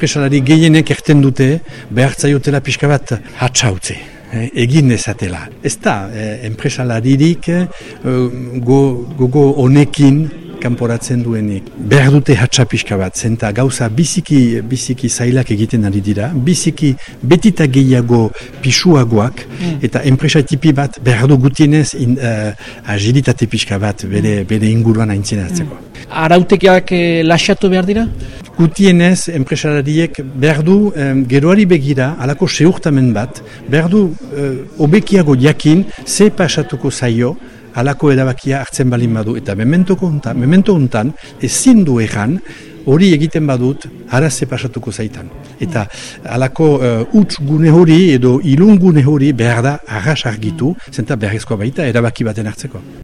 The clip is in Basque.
enpresalari gehienek erten dute behartzaiotela pixka bat hatxautze. Eh, egin dezatela. Ez da, eh, enpresalaririk eh, gogo honekin kanporatzen duenik. Behar dute hatxapiska bat, zenta gauza biziki, biziki zailak egiten ari dira, biziki betita gehiago pisuagoak, mm. eta enpresa tipi bat behar du gutienez in, uh, agilitate pixka bat bere, bere inguruan aintzinatzeko. Mm. Arautekiak eh, lasatu behar dira? Gutienez, enpresariek behar du um, geroari begira, alako seurtamen bat, behar du uh, obekiago jakin, ze pasatuko zaio, alako erabakia hartzen balin badu eta mementoko untan, memento untan ezin du egan hori egiten badut araze pasatuko zaitan. Eta alako uh, utz gune hori edo ilun gune hori behar da arras argitu, zenta beharrezkoa baita erabaki baten hartzeko.